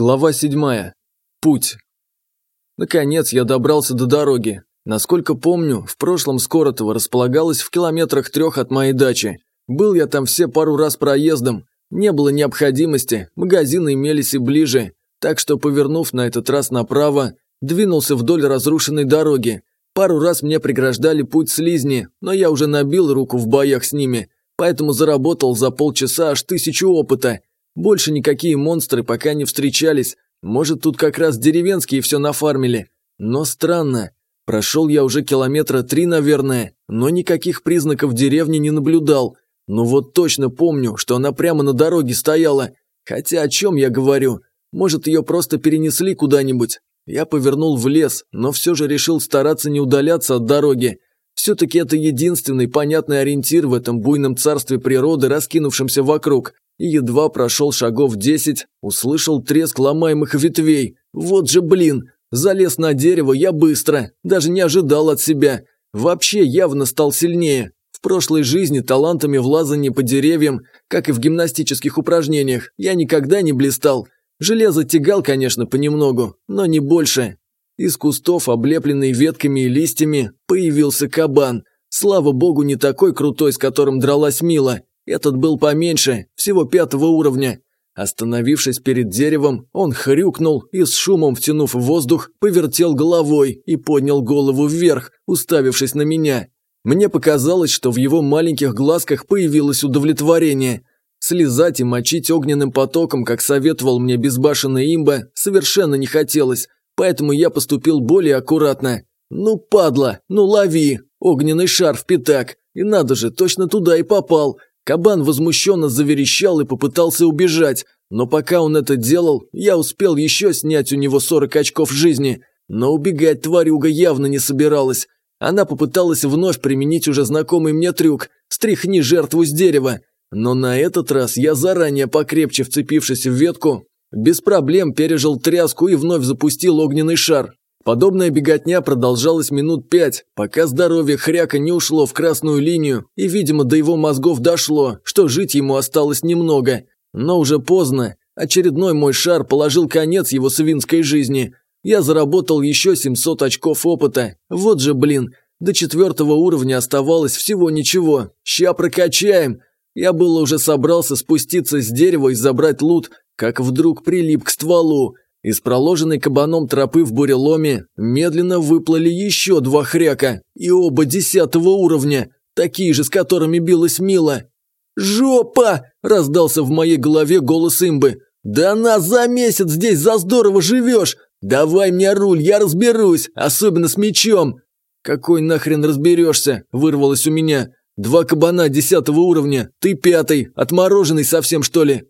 Глава 7. Путь. Наконец я добрался до дороги. Насколько помню, в прошлом Скоротово располагалось в километрах трех от моей дачи. Был я там все пару раз проездом. Не было необходимости, магазины имелись и ближе. Так что, повернув на этот раз направо, двинулся вдоль разрушенной дороги. Пару раз мне преграждали путь слизни, но я уже набил руку в боях с ними, поэтому заработал за полчаса аж тысячу опыта – больше никакие монстры пока не встречались. Может, тут как раз деревенские все нафармили. Но странно. Прошел я уже километра три, наверное, но никаких признаков деревни не наблюдал. Ну вот точно помню, что она прямо на дороге стояла. Хотя о чем я говорю? Может, ее просто перенесли куда-нибудь? Я повернул в лес, но все же решил стараться не удаляться от дороги. Все-таки это единственный понятный ориентир в этом буйном царстве природы, раскинувшемся вокруг и едва прошел шагов десять, услышал треск ломаемых ветвей. Вот же блин! Залез на дерево я быстро, даже не ожидал от себя. Вообще явно стал сильнее. В прошлой жизни талантами в лазании по деревьям, как и в гимнастических упражнениях, я никогда не блистал. Железо тягал, конечно, понемногу, но не больше. Из кустов, облепленный ветками и листьями, появился кабан. Слава богу, не такой крутой, с которым дралась Мила. Этот был поменьше, всего пятого уровня. Остановившись перед деревом, он хрюкнул и с шумом втянув воздух, повертел головой и поднял голову вверх, уставившись на меня. Мне показалось, что в его маленьких глазках появилось удовлетворение. Слезать и мочить огненным потоком, как советовал мне безбашенный имба, совершенно не хотелось, поэтому я поступил более аккуратно. «Ну, падла, ну лови!» Огненный шар в пятак. И надо же, точно туда и попал. Кабан возмущенно заверещал и попытался убежать, но пока он это делал, я успел еще снять у него 40 очков жизни. Но убегать тварюга явно не собиралась. Она попыталась вновь применить уже знакомый мне трюк «стряхни жертву с дерева». Но на этот раз я заранее покрепче вцепившись в ветку, без проблем пережил тряску и вновь запустил огненный шар. Подобная беготня продолжалась минут пять, пока здоровье хряка не ушло в красную линию, и, видимо, до его мозгов дошло, что жить ему осталось немного. Но уже поздно. Очередной мой шар положил конец его свинской жизни. Я заработал еще 700 очков опыта. Вот же, блин, до четвертого уровня оставалось всего ничего. Ща прокачаем. Я было уже собрался спуститься с дерева и забрать лут, как вдруг прилип к стволу. Из проложенной кабаном тропы в буреломе медленно выплыли еще два хряка, и оба десятого уровня, такие же, с которыми билась Мила. «Жопа!» – раздался в моей голове голос имбы. «Да на за месяц здесь за здорово живешь! Давай мне руль, я разберусь, особенно с мечом!» «Какой нахрен разберешься?» – вырвалось у меня. «Два кабана десятого уровня, ты пятый, отмороженный совсем что ли?»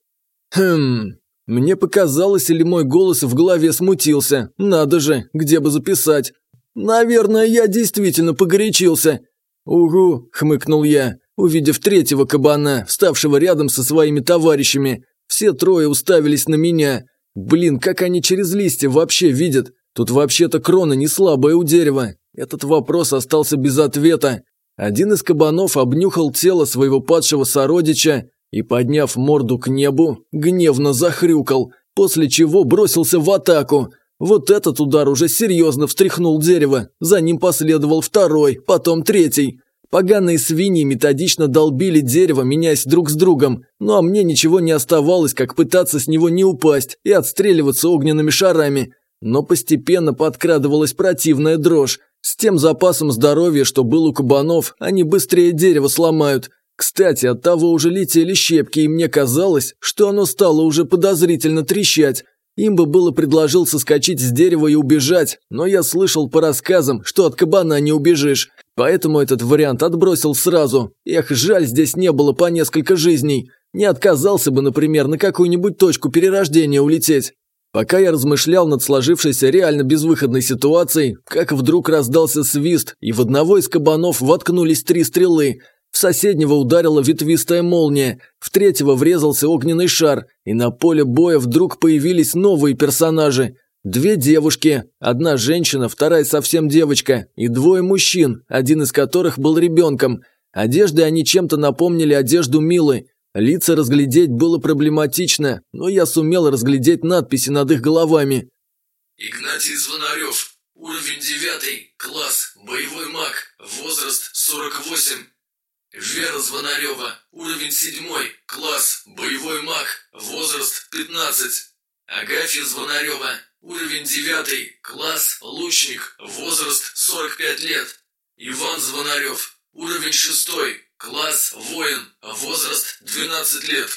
«Хм, мне показалось, или мой голос в голове смутился. Надо же, где бы записать. Наверное, я действительно погорячился. Угу, хмыкнул я, увидев третьего кабана, вставшего рядом со своими товарищами. Все трое уставились на меня. Блин, как они через листья вообще видят? Тут вообще-то крона не слабая у дерева. Этот вопрос остался без ответа. Один из кабанов обнюхал тело своего падшего сородича, и, подняв морду к небу, гневно захрюкал, после чего бросился в атаку. Вот этот удар уже серьезно встряхнул дерево, за ним последовал второй, потом третий. Поганые свиньи методично долбили дерево, меняясь друг с другом, ну а мне ничего не оставалось, как пытаться с него не упасть и отстреливаться огненными шарами. Но постепенно подкрадывалась противная дрожь. С тем запасом здоровья, что был у кабанов, они быстрее дерево сломают, кстати, от того уже летели щепки, и мне казалось, что оно стало уже подозрительно трещать. Им бы было предложил соскочить с дерева и убежать, но я слышал по рассказам, что от кабана не убежишь, поэтому этот вариант отбросил сразу. Эх, жаль, здесь не было по несколько жизней. Не отказался бы, например, на какую-нибудь точку перерождения улететь. Пока я размышлял над сложившейся реально безвыходной ситуацией, как вдруг раздался свист, и в одного из кабанов воткнулись три стрелы – в соседнего ударила ветвистая молния, в третьего врезался огненный шар, и на поле боя вдруг появились новые персонажи. Две девушки, одна женщина, вторая совсем девочка, и двое мужчин, один из которых был ребенком. Одежды они чем-то напомнили одежду Милы. Лица разглядеть было проблематично, но я сумел разглядеть надписи над их головами. Игнатий Звонарев, уровень 9, класс, боевой маг, возраст 48. Вера Звонарева, уровень 7, класс, боевой маг, возраст 15. Агафья Звонарева, уровень 9, класс, лучник, возраст 45 лет. Иван Звонарев, уровень 6, класс, воин, возраст 12 лет.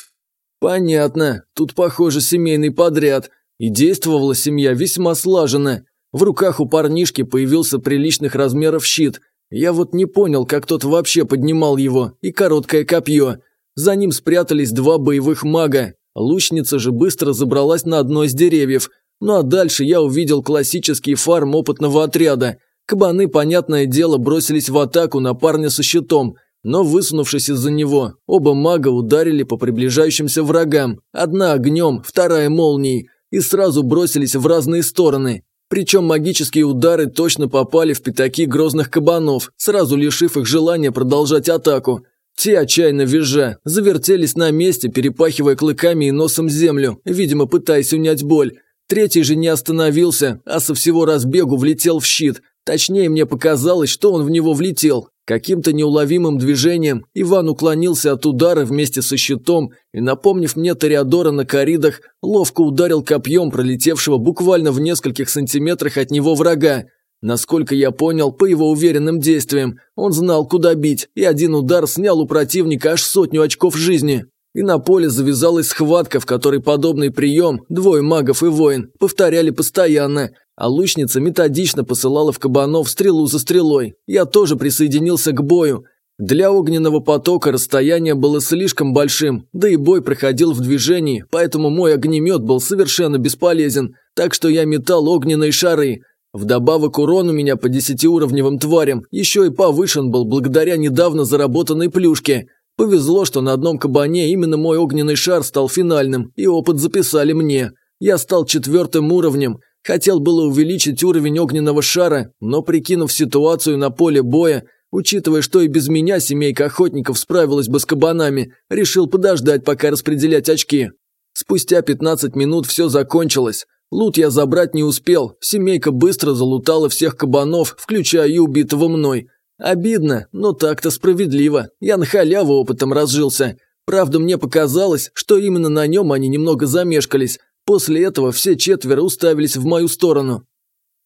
Понятно, тут похоже семейный подряд. И действовала семья весьма слаженно. В руках у парнишки появился приличных размеров щит. Я вот не понял, как тот вообще поднимал его, и короткое копье. За ним спрятались два боевых мага. Лучница же быстро забралась на одно из деревьев. Ну а дальше я увидел классический фарм опытного отряда. Кабаны, понятное дело, бросились в атаку на парня со щитом, но высунувшись из-за него, оба мага ударили по приближающимся врагам, одна огнем, вторая молнией и сразу бросились в разные стороны. Причем магические удары точно попали в пятаки грозных кабанов, сразу лишив их желания продолжать атаку. Те, отчаянно визжа, завертелись на месте, перепахивая клыками и носом землю, видимо, пытаясь унять боль. Третий же не остановился, а со всего разбегу влетел в щит. Точнее, мне показалось, что он в него влетел. Каким-то неуловимым движением Иван уклонился от удара вместе со щитом и, напомнив мне Тореадора на коридах, ловко ударил копьем пролетевшего буквально в нескольких сантиметрах от него врага. Насколько я понял, по его уверенным действиям, он знал, куда бить, и один удар снял у противника аж сотню очков жизни. И на поле завязалась схватка, в которой подобный прием, двое магов и воин, повторяли постоянно, а лучница методично посылала в кабанов стрелу за стрелой. Я тоже присоединился к бою. Для огненного потока расстояние было слишком большим, да и бой проходил в движении, поэтому мой огнемет был совершенно бесполезен, так что я метал огненные шары. Вдобавок урон у меня по десятиуровневым тварям еще и повышен был благодаря недавно заработанной плюшке. Повезло, что на одном кабане именно мой огненный шар стал финальным, и опыт записали мне. Я стал четвертым уровнем – Хотел было увеличить уровень огненного шара, но прикинув ситуацию на поле боя, учитывая, что и без меня семейка охотников справилась бы с кабанами, решил подождать, пока распределять очки. Спустя 15 минут все закончилось. Лут я забрать не успел, семейка быстро залутала всех кабанов, включая и убитого мной. Обидно, но так-то справедливо, я на халяву опытом разжился. Правда, мне показалось, что именно на нем они немного замешкались, После этого все четверо уставились в мою сторону.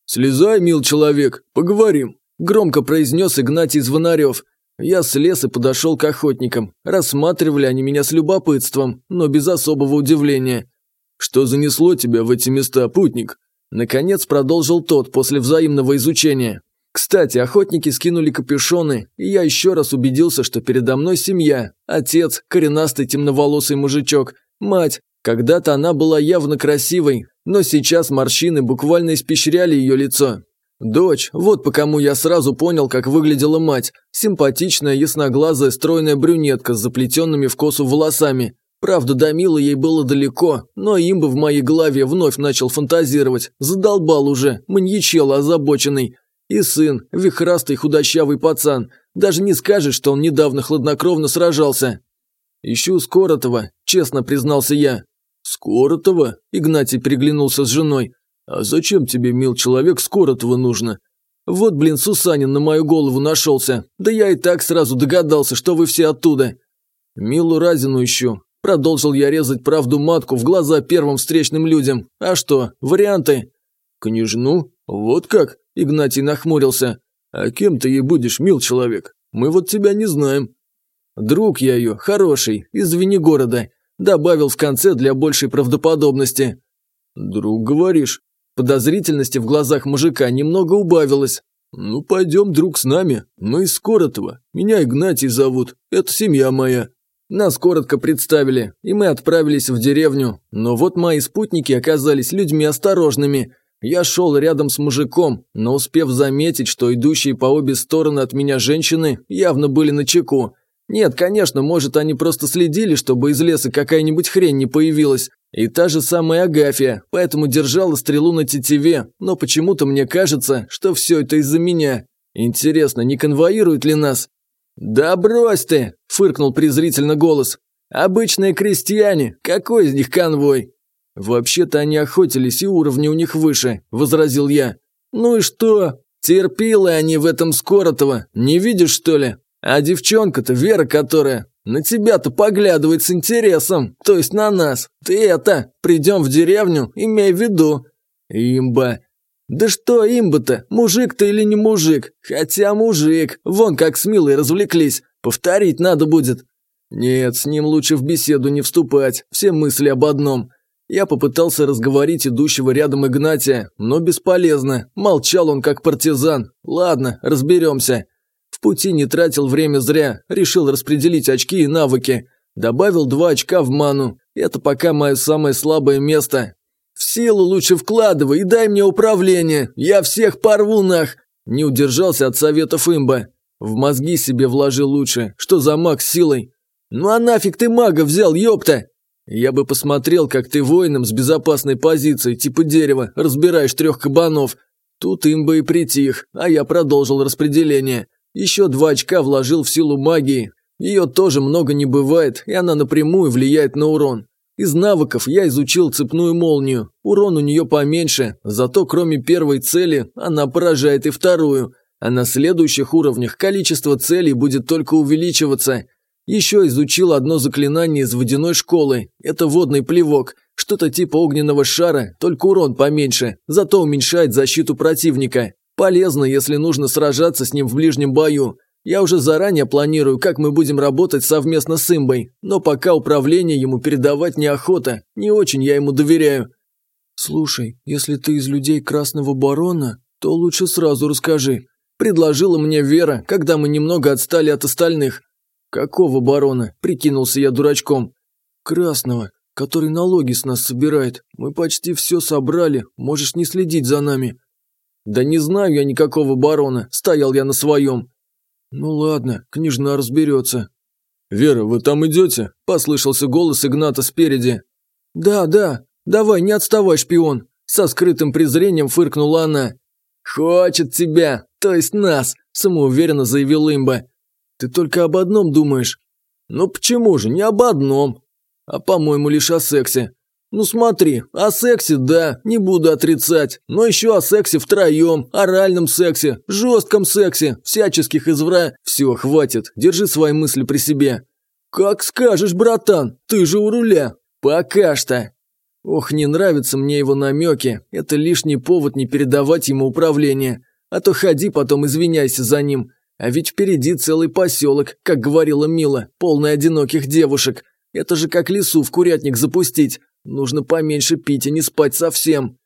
«Слезай, мил человек, поговорим», – громко произнес Игнатий Звонарев. Я слез и подошел к охотникам. Рассматривали они меня с любопытством, но без особого удивления. «Что занесло тебя в эти места, путник?» Наконец продолжил тот после взаимного изучения. Кстати, охотники скинули капюшоны, и я еще раз убедился, что передо мной семья. Отец, коренастый темноволосый мужичок, мать, когда-то она была явно красивой, но сейчас морщины буквально испещряли ее лицо. Дочь, вот по кому я сразу понял, как выглядела мать. Симпатичная, ясноглазая, стройная брюнетка с заплетенными в косу волосами. Правда, до Милы ей было далеко, но им бы в моей голове вновь начал фантазировать. Задолбал уже, маньячел озабоченный. И сын, вихрастый худощавый пацан. Даже не скажешь, что он недавно хладнокровно сражался. «Ищу Скоротова», – честно признался я. «Скоротова?» – Игнатий переглянулся с женой. «А зачем тебе, мил человек, Скоротова нужно?» «Вот, блин, Сусанин на мою голову нашелся. Да я и так сразу догадался, что вы все оттуда». «Милу Разину ищу», – продолжил я резать правду матку в глаза первым встречным людям. «А что, варианты?» «Княжну? Вот как?» – Игнатий нахмурился. «А кем ты ей будешь, мил человек? Мы вот тебя не знаем». «Друг я ее, хороший, из Венегорода. Добавил в конце для большей правдоподобности. «Друг, говоришь?» Подозрительности в глазах мужика немного убавилось. «Ну, пойдем, друг, с нами. Мы из Коротова. Меня Игнатий зовут. Это семья моя». Нас коротко представили, и мы отправились в деревню. Но вот мои спутники оказались людьми осторожными. Я шел рядом с мужиком, но успев заметить, что идущие по обе стороны от меня женщины явно были на чеку. Нет, конечно, может, они просто следили, чтобы из леса какая-нибудь хрень не появилась. И та же самая Агафья, поэтому держала стрелу на тетиве, но почему-то мне кажется, что все это из-за меня. Интересно, не конвоирует ли нас? «Да брось ты!» – фыркнул презрительно голос. Обычные крестьяне, какой из них конвой? Вообще-то они охотились, и уровни у них выше, возразил я. Ну и что? Терпилы они в этом Скоротова, не видишь что ли? А девчонка-то, Вера которая, на тебя-то поглядывает с интересом, то есть на нас. Ты это, придем в деревню, имей в виду. Имба. Да что имба-то, мужик-то или не мужик? Хотя мужик, вон как с Милой развлеклись, повторить надо будет. Нет, с ним лучше в беседу не вступать, все мысли об одном. Я попытался разговорить идущего рядом Игнатия, но бесполезно, молчал он как партизан. Ладно, разберемся. В пути не тратил время зря, решил распределить очки и навыки. Добавил два очка в ману. Это пока мое самое слабое место. В силу лучше вкладывай и дай мне управление. Я всех порву нах. Не удержался от советов имба. В мозги себе вложил лучше. Что за маг с силой? Ну а нафиг ты мага взял, ёпта? Я бы посмотрел, как ты воином с безопасной позиции, типа дерева, разбираешь трех кабанов. Тут имба и притих, а я продолжил распределение. Еще два очка вложил в силу магии. Ее тоже много не бывает, и она напрямую влияет на урон. Из навыков я изучил цепную молнию. Урон у нее поменьше, зато кроме первой цели она поражает и вторую. А на следующих уровнях количество целей будет только увеличиваться. Еще изучил одно заклинание из водяной школы. Это водный плевок. Что-то типа огненного шара, только урон поменьше, зато уменьшает защиту противника. Полезно, если нужно сражаться с ним в ближнем бою. Я уже заранее планирую, как мы будем работать совместно с имбой, но пока управление ему передавать неохота, не очень я ему доверяю. Слушай, если ты из людей Красного Барона, то лучше сразу расскажи. Предложила мне Вера, когда мы немного отстали от остальных. Какого барона? Прикинулся я дурачком. Красного, который налоги с нас собирает. Мы почти все собрали, можешь не следить за нами. «Да не знаю я никакого барона, стоял я на своем». «Ну ладно, княжна разберется». «Вера, вы там идете?» – послышался голос Игната спереди. «Да, да, давай, не отставай, шпион!» Со скрытым презрением фыркнула она. «Хочет тебя, то есть нас!» – самоуверенно заявил имба. «Ты только об одном думаешь». «Ну почему же, не об одном?» «А по-моему, лишь о сексе. Ну смотри, о сексе, да, не буду отрицать, но еще о сексе втроем, оральном сексе, жестком сексе, всяческих извра. Все, хватит, держи свои мысли при себе. Как скажешь, братан, ты же у руля. Пока что. Ох, не нравятся мне его намеки, это лишний повод не передавать ему управление. А то ходи потом извиняйся за ним. А ведь впереди целый поселок, как говорила Мила, полный одиноких девушек. Это же как лесу в курятник запустить. Нужно поменьше пить и не спать совсем.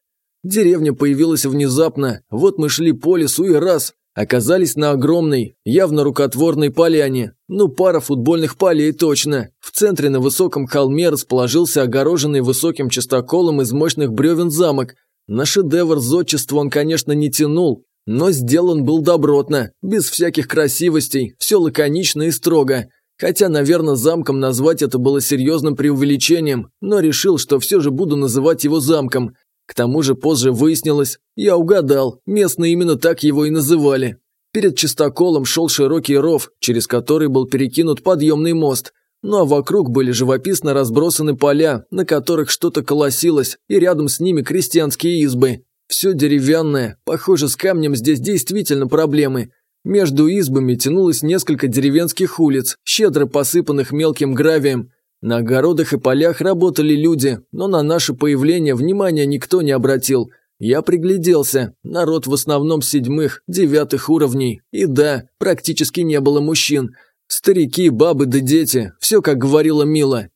Деревня появилась внезапно, вот мы шли по лесу и раз, оказались на огромной, явно рукотворной поляне. Ну, пара футбольных полей точно. В центре на высоком холме расположился огороженный высоким частоколом из мощных бревен замок. На шедевр зодчества он, конечно, не тянул, но сделан был добротно, без всяких красивостей, все лаконично и строго. Хотя, наверное, замком назвать это было серьезным преувеличением, но решил, что все же буду называть его замком. К тому же позже выяснилось, я угадал, местные именно так его и называли. Перед чистоколом шел широкий ров, через который был перекинут подъемный мост. Ну а вокруг были живописно разбросаны поля, на которых что-то колосилось, и рядом с ними крестьянские избы. Все деревянное, похоже, с камнем здесь действительно проблемы. Между избами тянулось несколько деревенских улиц, щедро посыпанных мелким гравием. На огородах и полях работали люди, но на наше появление внимания никто не обратил. Я пригляделся, народ в основном седьмых, девятых уровней. И да, практически не было мужчин. Старики, бабы да дети, все как говорила Мила.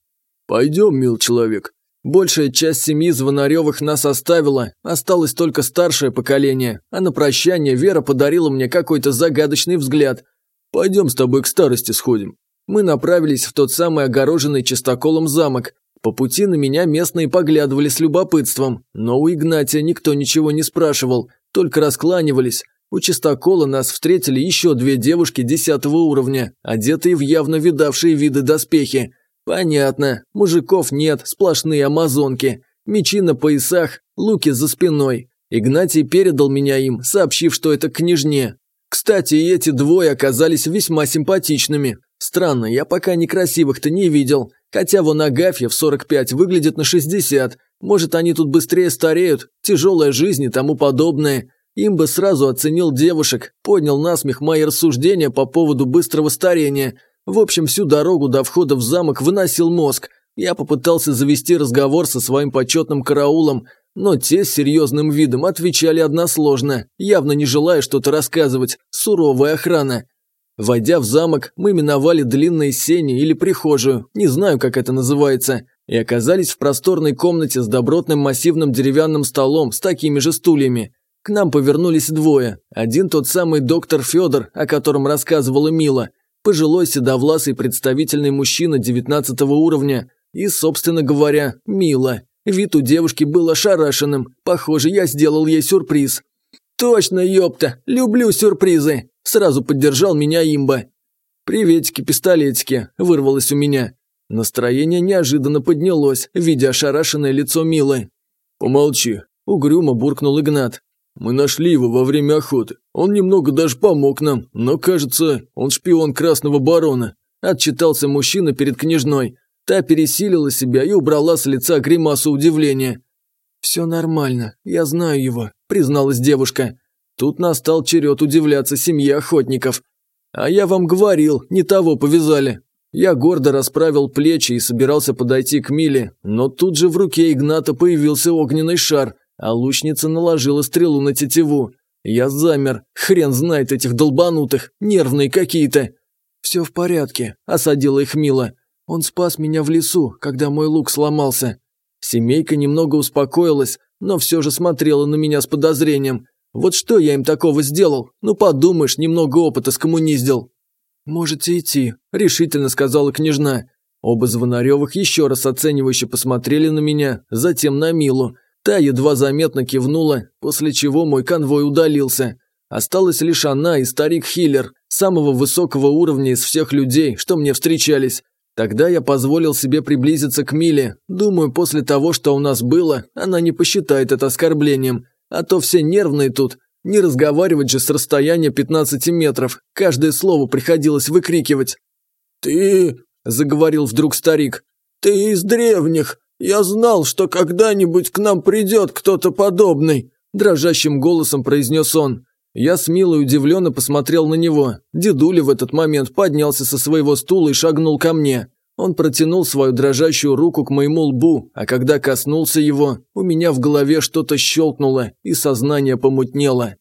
«Пойдем, мил человек, Большая часть семьи Звонаревых нас оставила, осталось только старшее поколение, а на прощание Вера подарила мне какой-то загадочный взгляд. «Пойдем с тобой к старости сходим». Мы направились в тот самый огороженный чистоколом замок. По пути на меня местные поглядывали с любопытством, но у Игнатия никто ничего не спрашивал, только раскланивались. У чистокола нас встретили еще две девушки десятого уровня, одетые в явно видавшие виды доспехи. Понятно, мужиков нет, сплошные амазонки. Мечи на поясах, луки за спиной. Игнатий передал меня им, сообщив, что это княжне. Кстати, эти двое оказались весьма симпатичными. Странно, я пока некрасивых-то не видел. Хотя вон Агафья в 45 выглядит на 60. Может, они тут быстрее стареют, тяжелая жизнь и тому подобное. Им бы сразу оценил девушек, поднял насмех мои рассуждения по поводу быстрого старения. В общем, всю дорогу до входа в замок выносил мозг. Я попытался завести разговор со своим почетным караулом, но те с серьезным видом отвечали односложно, явно не желая что-то рассказывать. Суровая охрана. Войдя в замок, мы миновали длинные сени или прихожую, не знаю, как это называется, и оказались в просторной комнате с добротным массивным деревянным столом с такими же стульями. К нам повернулись двое. Один тот самый доктор Федор, о котором рассказывала Мила, пожилой седовласый представительный мужчина 19 уровня, и, собственно говоря, Мила. Вид у девушки был ошарашенным. Похоже, я сделал ей сюрприз. «Точно, ёпта! Люблю сюрпризы!» Сразу поддержал меня имба. «Приветики-пистолетики!» – вырвалось у меня. Настроение неожиданно поднялось, видя ошарашенное лицо Милы. «Помолчи!» – угрюмо буркнул Игнат. «Мы нашли его во время охоты. Он немного даже помог нам, но, кажется, он шпион Красного Барона», – отчитался мужчина перед княжной. Та пересилила себя и убрала с лица гримасу удивления. «Все нормально, я знаю его», – призналась девушка. Тут настал черед удивляться семье охотников. «А я вам говорил, не того повязали». Я гордо расправил плечи и собирался подойти к Миле, но тут же в руке Игната появился огненный шар, а лучница наложила стрелу на тетиву. Я замер, хрен знает этих долбанутых, нервные какие-то. «Все в порядке», – осадила их Мила. «Он спас меня в лесу, когда мой лук сломался». Семейка немного успокоилась, но все же смотрела на меня с подозрением. Вот что я им такого сделал? Ну подумаешь, немного опыта скоммуниздил. «Можете идти», – решительно сказала княжна. Оба Звонаревых еще раз оценивающе посмотрели на меня, затем на Милу. Та едва заметно кивнула, после чего мой конвой удалился. Осталась лишь она и старик-хиллер, самого высокого уровня из всех людей, что мне встречались. Тогда я позволил себе приблизиться к Миле. Думаю, после того, что у нас было, она не посчитает это оскорблением. А то все нервные тут. Не разговаривать же с расстояния 15 метров. Каждое слово приходилось выкрикивать. «Ты...» – заговорил вдруг старик. «Ты из древних. Я знал, что когда-нибудь к нам придет кто-то подобный», – дрожащим голосом произнес он. Я с милой удивленно посмотрел на него. Дедуля в этот момент поднялся со своего стула и шагнул ко мне. Он протянул свою дрожащую руку к моему лбу, а когда коснулся его, у меня в голове что-то щелкнуло и сознание помутнело.